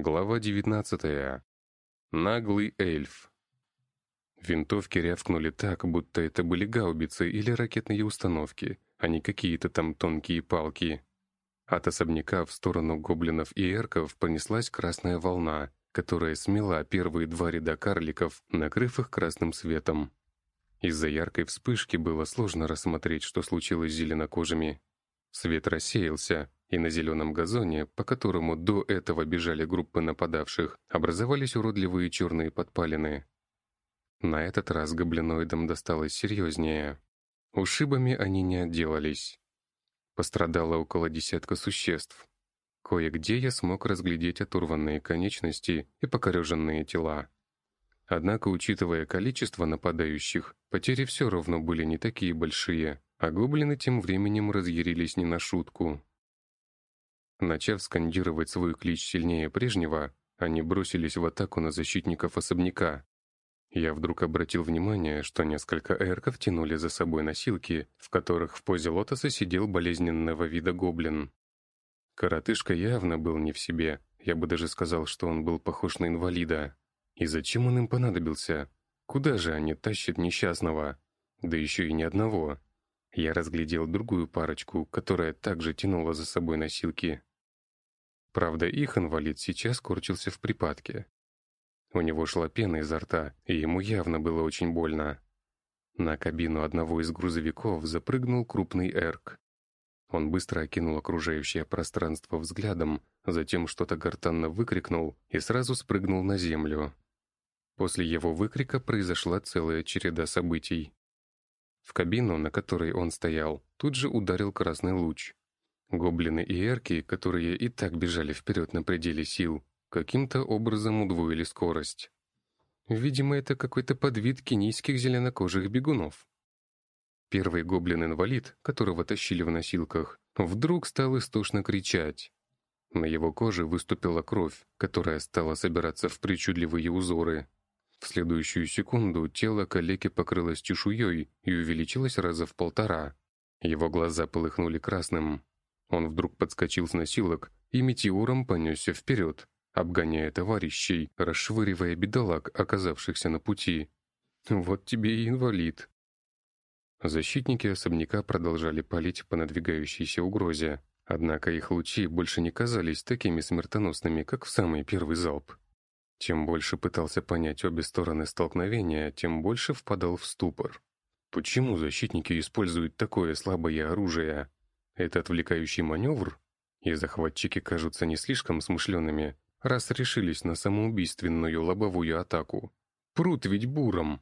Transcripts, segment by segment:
Глава 19. Наглый эльф. Винтовки рявкнули так, будто это были гаубицы или ракетные установки, а не какие-то там тонкие палки. От особняка в сторону гоблинов и эрков понеслась красная волна, которая смела первые два ряда карликов, накрыв их красным светом. Из-за яркой вспышки было сложно рассмотреть, что случилось с зеленокожими. Свет рассеялся, и на зеленом газоне, по которому до этого бежали группы нападавших, образовались уродливые черные подпалины. На этот раз гоблиноидам досталось серьезнее. Ушибами они не отделались. Пострадало около десятка существ. Кое-где я смог разглядеть оторванные конечности и покореженные тела. Однако, учитывая количество нападающих, потери все равно были не такие большие, а гоблины тем временем разъярились не на шутку. Начав скандировать свой клич сильнее прежнего, они бросились в атаку на защитников особняка. Я вдруг обратил внимание, что несколько эрков тянули за собой носилки, в которых в позе лотоса сидел болезненного вида гоблин. Коротышка явно был не в себе, я бы даже сказал, что он был похож на инвалида. И зачем он им понадобился? Куда же они тащат несчастного? Да еще и ни одного. Я разглядел другую парочку, которая также тянула за собой носилки. Правда, их инвалид сейчас корчился в припадке. У него шла пена изо рта, и ему явно было очень больно. На кабину одного из грузовиков запрыгнул крупный эрк. Он быстро окинул окружающее пространство взглядом, затем что-то гортанно выкрикнул и сразу спрыгнул на землю. После его выкрика произошла целая череда событий. В кабину, на которой он стоял, тут же ударил красный луч. Гоблины и эрки, которые и так бежали вперед на пределе сил, каким-то образом удвоили скорость. Видимо, это какой-то подвид кенийских зеленокожих бегунов. Первый гоблин-инвалид, которого тащили в носилках, вдруг стал истошно кричать. На его коже выступила кровь, которая стала собираться в причудливые узоры. В следующую секунду тело калеки покрылось чешуей и увеличилось раза в полтора. Его глаза полыхнули красным, он вдруг подскочил с носилок и метеором понесся вперед, обгоняя товарищей, расшвыривая бедолаг, оказавшихся на пути. «Вот тебе и инвалид». Защитники особняка продолжали палить по надвигающейся угрозе, однако их лучи больше не казались такими смертоносными, как в самый первый залп. Чем больше пытался понять обе стороны столкновения, тем больше впадал в ступор. Почему защитники используют такое слабое оружие? Это отвлекающий маневр? И захватчики кажутся не слишком смышленными, раз решились на самоубийственную лобовую атаку. Прут ведь буром.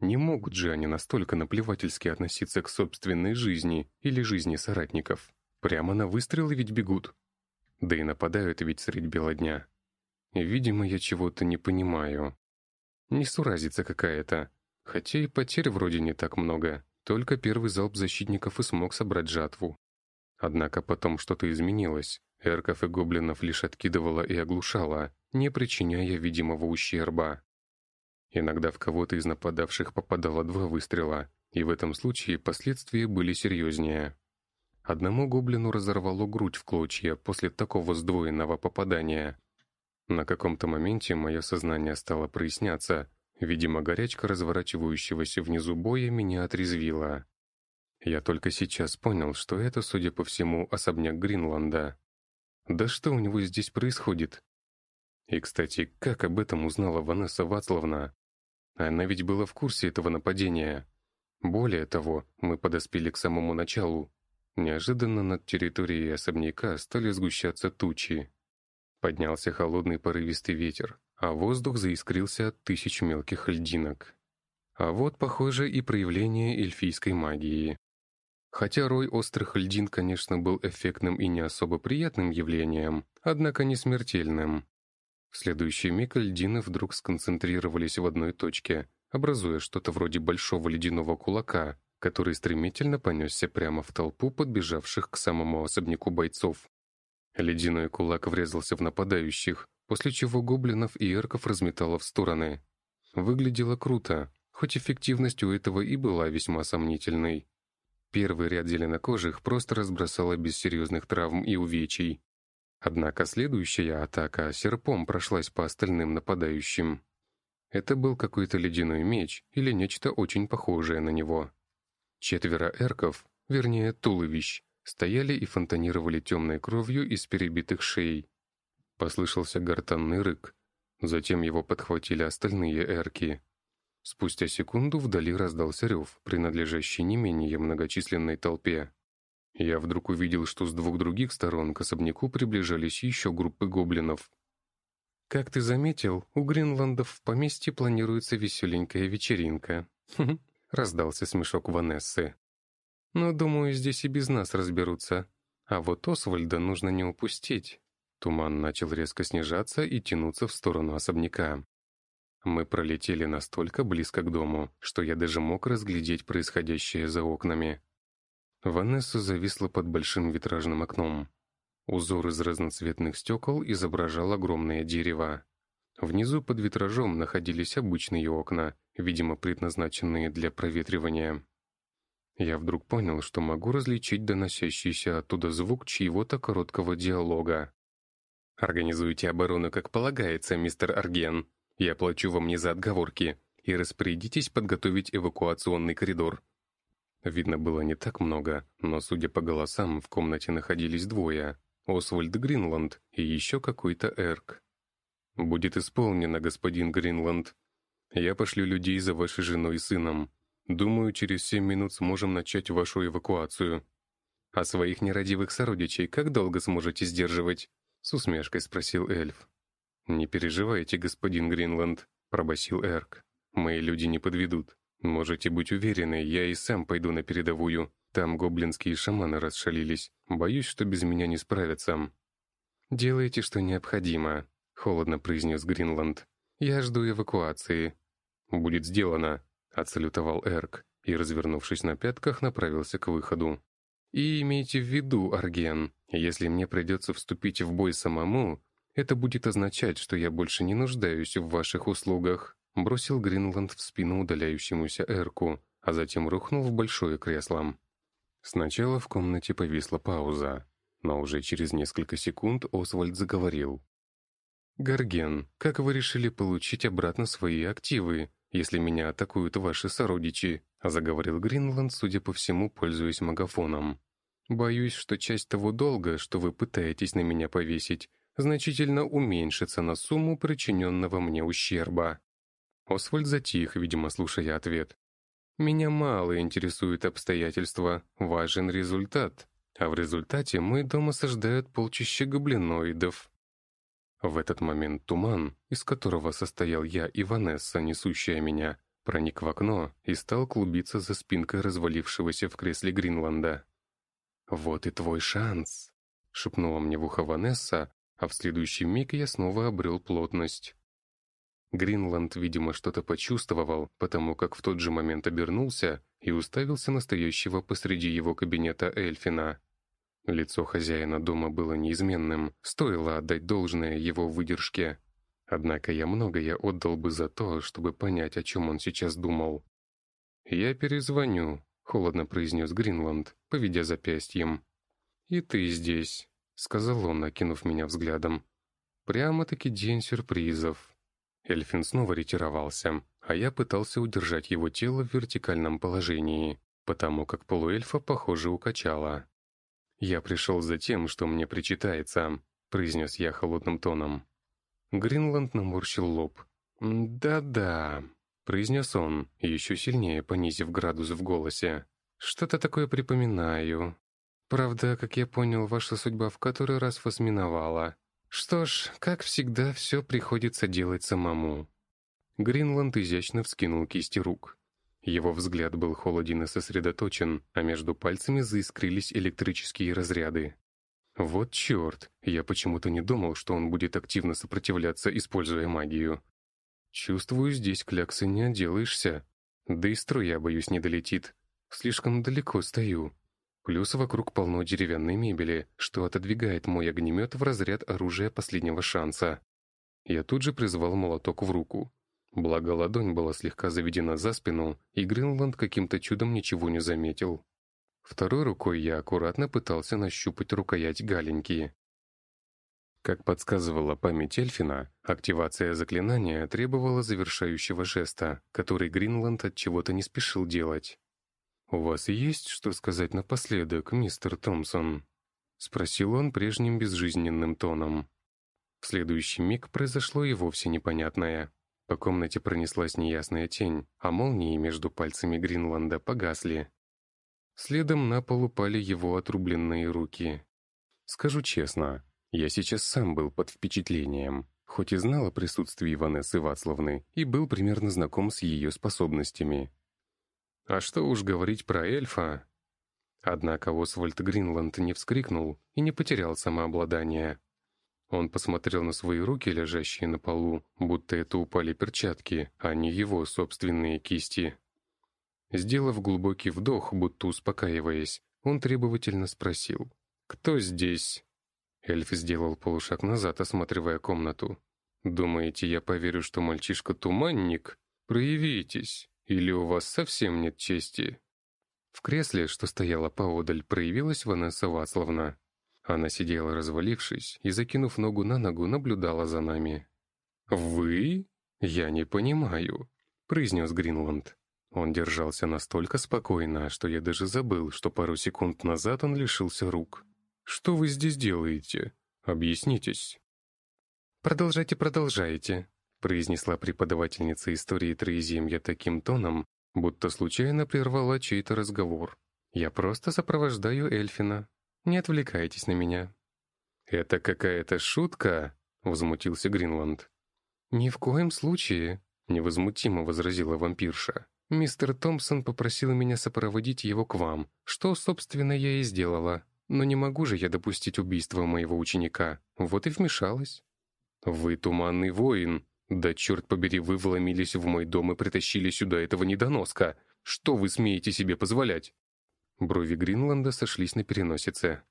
Не могут же они настолько наплевательски относиться к собственной жизни или жизни соратников. Прямо на выстрелы ведь бегут. Да и нападают ведь средь бела дня. Видимо, я чего-то не понимаю. Несуразица какая-то. Хотя и потерь вроде не так много. Только первый залп защитников и смог собрать жатву. Однако потом что-то изменилось. Эрков и гоблинов лишь откидывало и оглушало, не причиняя видимого ущерба. Иногда в кого-то из нападавших попадало два выстрела, и в этом случае последствия были серьезнее. Одному гоблину разорвало грудь в клочья после такого сдвоенного попадания. На каком-то моменте мое сознание стало проясняться. Видимо, горячка разворачивающегося внизу боя меня отрезвила. Я только сейчас понял, что это, судя по всему, особняк Гринланда. Да что у него здесь происходит? И, кстати, как об этом узнала Ванесса Вацлавна? Она ведь была в курсе этого нападения. Более того, мы подоспели к самому началу. Неожиданно над территорией особняка стали сгущаться тучи. Поднялся холодный порывистый ветер, а воздух заискрился от тысяч мелких льдинок. А вот, похоже, и проявление эльфийской магии. Хотя рой острых льдин, конечно, был эффектным и не особо приятным явлением, однако не смертельным. В следующий миг льдины вдруг сконцентрировались в одной точке, образуя что-то вроде большого ледяного кулака, который стремительно понесся прямо в толпу подбежавших к самому особняку бойцов. Ледяной кулак врезался в нападающих, после чего гоблинов и эрков разметало в стороны. Выглядело круто, хоть эффективность у этого и была весьма сомнительной. Первый ряд зеленокожих просто разбросало без серьезных травм и увечий. Однако следующая атака серпом прошлась по остальным нападающим. Это был какой-то ледяной меч или нечто очень похожее на него. Четверо эрков, вернее туловищ, стояли и фонтанировали темной кровью из перебитых шеи. Послышался гортанный рык. Затем его подхватили остальные эрки. Спустя секунду вдали раздался рев, принадлежащий не менее многочисленной толпе. Я вдруг увидел, что с двух других сторон к особняку приближались еще группы гоблинов. «Как ты заметил, у Гринландов в поместье планируется веселенькая вечеринка», — раздался смешок Ванессы. «Но, думаю, здесь и без нас разберутся. А вот Освальда нужно не упустить». Туман начал резко снижаться и тянуться в сторону особняка. Мы пролетели настолько близко к дому, что я даже мог разглядеть происходящее за окнами. Ванесса зависла под большим витражным окном. Узор из разноцветных стекол изображал огромное дерево. Внизу под витражом находились обычные окна, видимо, предназначенные для проветривания. Я вдруг понял, что могу различить доносящийся оттуда звук чьего-то короткого диалога. «Организуйте оборону, как полагается, мистер Арген. Я плачу вам не за отговорки. И распорядитесь подготовить эвакуационный коридор». Видно было не так много, но, судя по голосам, в комнате находились двое. Освальд Гринланд и еще какой-то Эрк. «Будет исполнено, господин Гринланд. Я пошлю людей за вашей женой и сыном. Думаю, через семь минут сможем начать вашу эвакуацию. А своих нерадивых сородичей как долго сможете сдерживать?» С усмешкой спросил эльф. «Не переживайте, господин Гринланд», — пробасил Эрк. «Мои люди не подведут. Можете быть уверены, я и сам пойду на передовую. Там гоблинские шаманы расшалились. Боюсь, что без меня не справятся». «Делайте, что необходимо», — холодно произнес Гринланд. «Я жду эвакуации». «Будет сделано», — отсалютовал Эрк и, развернувшись на пятках, направился к выходу. «И имейте в виду, Арген, если мне придется вступить в бой самому, это будет означать, что я больше не нуждаюсь в ваших услугах», бросил Гринланд в спину удаляющемуся Эрку, а затем рухнул в большое кресло. Сначала в комнате повисла пауза, но уже через несколько секунд Освальд заговорил. «Гарген, как вы решили получить обратно свои активы, если меня атакуют ваши сородичи?» заговорил Гринланд, судя по всему, пользуясь магафоном. «Боюсь, что часть того долга, что вы пытаетесь на меня повесить, значительно уменьшится на сумму причиненного мне ущерба». Освальд затих, видимо, слушая ответ. Меня мало интересуют обстоятельства, важен результат. А в результате мой дом осаждают полчища гоблиноидов. В этот момент туман, из которого состоял я и Ванесса, несущая меня, проник в окно и стал клубиться за спинкой развалившегося в кресле Гринланда. «Вот и твой шанс», — шепнула мне в ухо Ванесса, а в следующий миг я снова обрел плотность. Гринланд, видимо, что-то почувствовал, потому как в тот же момент обернулся и уставился на стоящего посреди его кабинета Эльфина. Лицо хозяина дома было неизменным, стоило отдать должное его выдержке. Однако я многое отдал бы за то, чтобы понять, о чем он сейчас думал. «Я перезвоню», — холодно произнес Гринланд, поведя запястьем. «И ты здесь», — сказал он, окинув меня взглядом. «Прямо-таки день сюрпризов». Эльфин снова ретировался, а я пытался удержать его тело в вертикальном положении, потому как полуэльфа, похоже, укачало. «Я пришел за тем, что мне причитается», — произнес я холодным тоном. Гринланд наморщил лоб. «Да-да», — произнес он, еще сильнее понизив градус в голосе. «Что-то такое припоминаю. Правда, как я понял, ваша судьба в который раз вас. Что ж, как всегда, все приходится делать самому. Гринланд изящно вскинул кисти рук. Его взгляд был холоден и сосредоточен, а между пальцами заискрились электрические разряды. Вот черт, я почему-то не думал, что он будет активно сопротивляться, используя магию. Чувствую, здесь кляксы не отделаешься. Да и струя, боюсь, не долетит. Слишком далеко стою. Плюс вокруг полно деревянной мебели, что отодвигает мой огнемет в разряд оружия последнего шанса. Я тут же призвал молоток в руку. Благо ладонь была слегка заведена за спину, и Гринланд каким-то чудом ничего не заметил. Второй рукой я аккуратно пытался нащупать рукоять галеньки. Как подсказывала память Эльфина, активация заклинания требовала завершающего жеста, который Гринланд от чего-то не спешил делать. «У вас есть что сказать напоследок, мистер Томпсон?» — спросил он прежним безжизненным тоном. В следующий миг произошло и вовсе непонятное. По комнате пронеслась неясная тень, а молнии между пальцами Гринланда погасли. Следом на пол упали его отрубленные руки. Скажу честно, я сейчас сам был под впечатлением, хоть и знал о присутствии Ванессы Вацлавны и был примерно знаком с ее способностями. А что уж говорить про эльфа? Однако Освальд Гринланд не вскрикнул и не потерял самообладание. Он посмотрел на свои руки, лежащие на полу, будто это упали перчатки, а не его собственные кисти. Сделав глубокий вдох, будто успокаиваясь, он требовательно спросил. «Кто здесь?» Эльф сделал полушаг назад, осматривая комнату. «Думаете, я поверю, что мальчишка туманник? Проявитесь, или у вас совсем нет чести?» В кресле, что стояло поодаль, проявилась Ванесса Вацлавна. Она сидела развалившись и, закинув ногу на ногу, наблюдала за нами. «Вы? Я не понимаю», — произнес Гринланд. Он держался настолько спокойно, что я даже забыл, что пару секунд назад он лишился рук. «Что вы здесь делаете? Объяснитесь». «Продолжайте, продолжайте», — произнесла преподавательница истории Троеземья таким тоном, будто случайно прервала чей-то разговор. «Я просто сопровождаю Эльфина. Не отвлекайтесь на меня». «Это какая-то шутка?» — возмутился Гринланд. «Ни в коем случае», — невозмутимо возразила вампирша. «Мистер Томпсон попросил меня сопроводить его к вам, что, собственно, я и сделала. Но не могу же я допустить убийства моего ученика. Вот и вмешалась. «Вы туманный воин. Да черт побери, вы вломились в мой дом и притащили сюда этого недоноска. Что вы смеете себе позволять?» Брови Гринланда сошлись на переносице.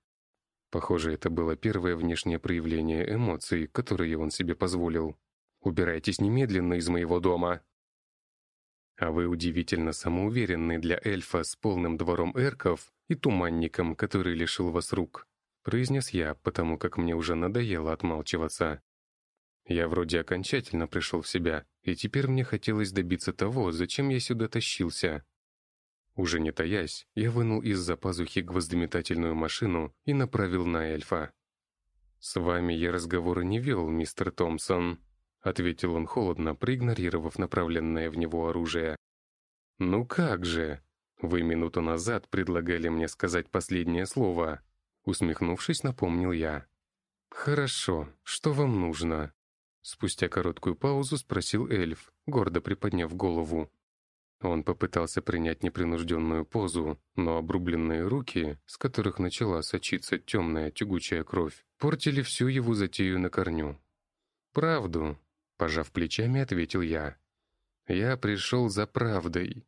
Похоже, это было первое внешнее проявление эмоций, которые он себе позволил. «Убирайтесь немедленно из моего дома!» А вы удивительно самоуверенный для эльфа с полным двором эрков и туманником, который лишил вас рук», — произнес я, потому как мне уже надоело отмалчиваться. Я вроде окончательно пришел в себя, и теперь мне хотелось добиться того, зачем я сюда тащился. Уже не таясь, я вынул из-за пазухи гвоздометательную машину и направил на эльфа. «С вами я разговора не вел, мистер Томпсон», ответил он холодно, проигнорировав направленное в него оружие. «Ну как же? Вы минуту назад предлагали мне сказать последнее слово». Усмехнувшись, напомнил я. «Хорошо, что вам нужно?» Спустя короткую паузу спросил эльф, гордо приподняв голову. Он попытался принять непринужденную позу, но обрубленные руки, с которых начала сочиться темная тягучая кровь, портили всю его затею на корню. «Правду», Пожав плечами, ответил я. «Я пришел за правдой».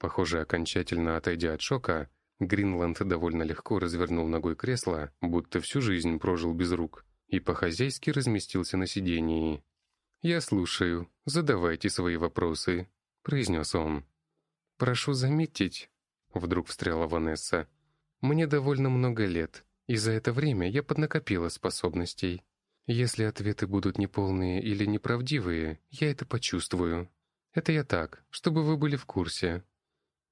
Похоже, окончательно отойдя от шока, Гринланд довольно легко развернул ногой кресло, будто всю жизнь прожил без рук, и по-хозяйски разместился на сидении. «Я слушаю. Задавайте свои вопросы», — произнес он. «Прошу заметить», — вдруг встряла Ванесса, «мне довольно много лет, и за это время я поднакопила способностей. Если ответы будут неполные или неправдивые, я это почувствую. Это я так, чтобы вы были в курсе.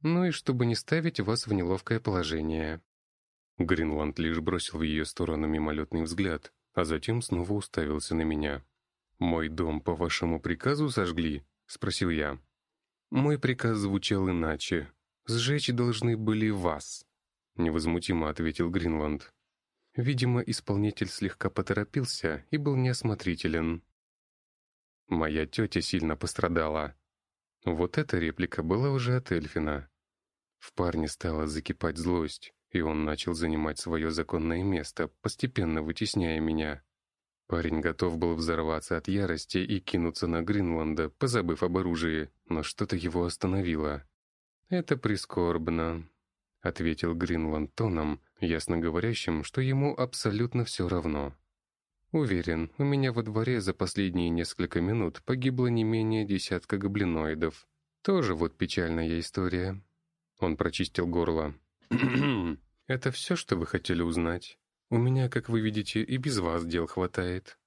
Ну и чтобы не ставить вас в неловкое положение». Гринланд лишь бросил в ее сторону мимолетный взгляд, а затем снова уставился на меня. «Мой дом по вашему приказу сожгли?» — спросил я. «Мой приказ звучал иначе. Сжечь должны были вас», — невозмутимо ответил Гринланд. Видимо, исполнитель слегка поторопился и был неосмотрителен. Моя тетя сильно пострадала. Вот эта реплика была уже от Эльфина. В парне стала закипать злость, и он начал занимать свое законное место, постепенно вытесняя меня. Парень готов был взорваться от ярости и кинуться на Гринланда, позабыв об оружии, но что-то его остановило. «Это прискорбно», — ответил Гринланд тоном, ясно говорящим, что ему абсолютно все равно. «Уверен, у меня во дворе за последние несколько минут погибло не менее десятка гоблиноидов. Тоже вот печальная история». Он прочистил горло. «Это все, что вы хотели узнать?» У меня, как вы видите, и без вас дел хватает».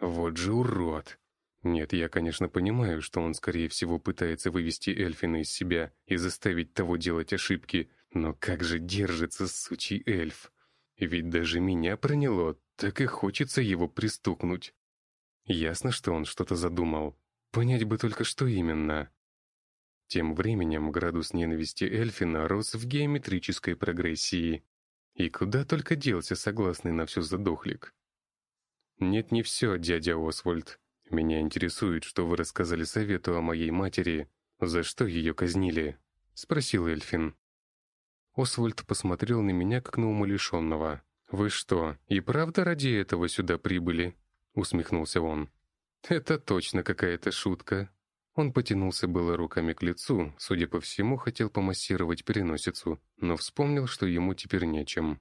«Вот же урод!» Нет, я, конечно, понимаю, что он, скорее всего, пытается вывести Эльфина из себя и заставить того делать ошибки, но как же держится сучий эльф? Ведь даже меня проняло, так и хочется его пристукнуть. Ясно, что он что-то задумал. Понять бы только, что именно. Тем временем градус ненависти Эльфина рос в геометрической прогрессии. И куда только делся согласный на все задохлик. «Нет, не все, дядя Освальд. Меня интересует, что вы рассказали совету о моей матери. За что ее казнили?» — спросил Эльфин. Освальд посмотрел на меня, как на умалишенного. «Вы что, и правда ради этого сюда прибыли?» — усмехнулся он. «Это точно какая-то шутка». Он потянулся было руками к лицу, судя по всему, хотел помассировать переносицу, но вспомнил, что ему теперь нечем.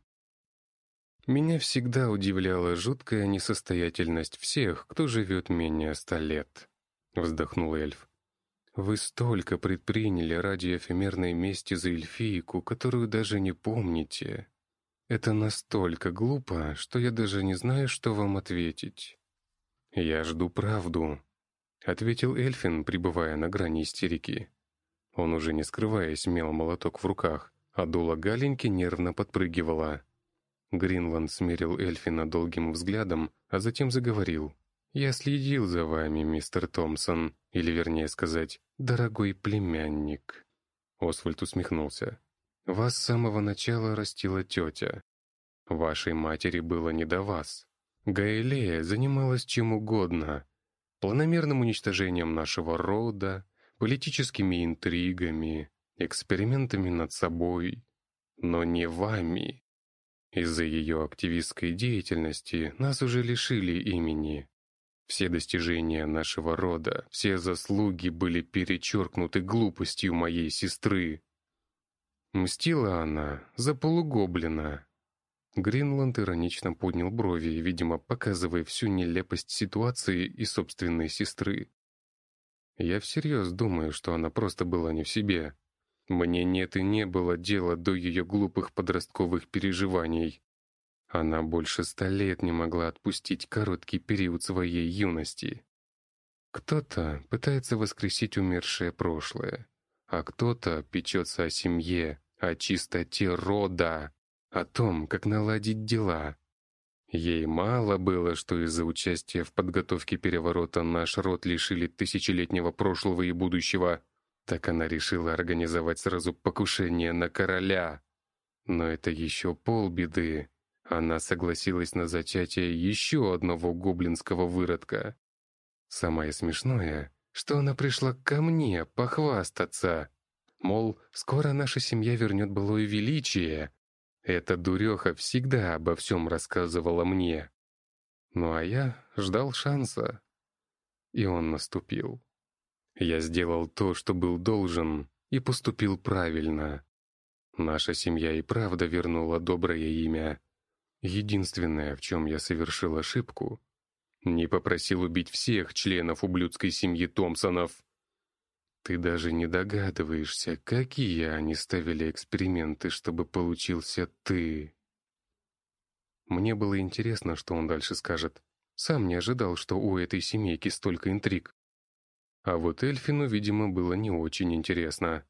Меня всегда удивляла жуткая несостоятельность всех, кто живет менее ста лет. Вздохнул эльф. Вы столько предприняли ради эфемерной мести за эльфийку, которую даже не помните. Это настолько глупо, что я даже не знаю, что вам ответить. Я жду правду, ответил Эльфин, пребывая на грани истерики. Он уже не скрываясь мел молоток в руках, а дуло галеньки нервно подпрыгивало. Гринланд смерил Эльфина долгим взглядом, а затем заговорил. «Я следил за вами, мистер Томпсон, или, вернее сказать, дорогой племянник». Освальд усмехнулся. «Вас с самого начала растила тетя. Вашей матери было не до вас. Гаэлея занималась чем угодно, планомерным уничтожением нашего рода, политическими интригами, экспериментами над собой, но не вами. Из-за ее активистской деятельности нас уже лишили имени. Все достижения нашего рода, все заслуги были перечеркнуты глупостью моей сестры. Мстила она за полугоблина, Гринланд иронично поднял брови, видимо, показывая всю нелепость ситуации и собственной сестры. Я всерьез думаю, что она просто была не в себе. Мне нет и не было дела до ее глупых подростковых переживаний. Она больше ста лет не могла отпустить короткий период своей юности. Кто-то пытается воскресить умершее прошлое, а кто-то печется о семье, о чистоте рода о том, как наладить дела. Ей мало было, что из-за участия в подготовке переворота наш род лишили тысячелетнего прошлого и будущего, так она решила организовать сразу покушение на короля. Но это еще полбеды. Она согласилась на зачатие еще одного гоблинского выродка. Самое смешное, что она пришла ко мне похвастаться. Мол, скоро наша семья вернет былое величие, эта дуреха всегда обо всем рассказывала мне. Ну а я ждал шанса. И он наступил. Я сделал то, что был должен, и поступил правильно. Наша семья и правда вернула доброе имя. Единственное, в чем я совершил ошибку, не попросил убить всех членов ублюдской семьи Томпсонов. Ты даже не догадываешься, какие они ставили эксперименты, чтобы получился ты. Мне было интересно, что он дальше скажет. Сам не ожидал, что у этой семейки столько интриг. А вот Эльфину, видимо, было не очень интересно.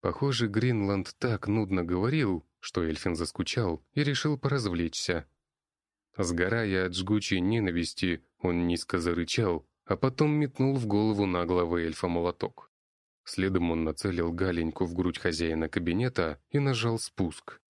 Похоже, Гринланд так нудно говорил, что Эльфин заскучал и решил поразвлечься. Сгорая от жгучей ненависти, он низко зарычал, а потом метнул в голову наглого эльфа молоток. Следом он нацелил галеньку в грудь хозяина кабинета и нажал спуск.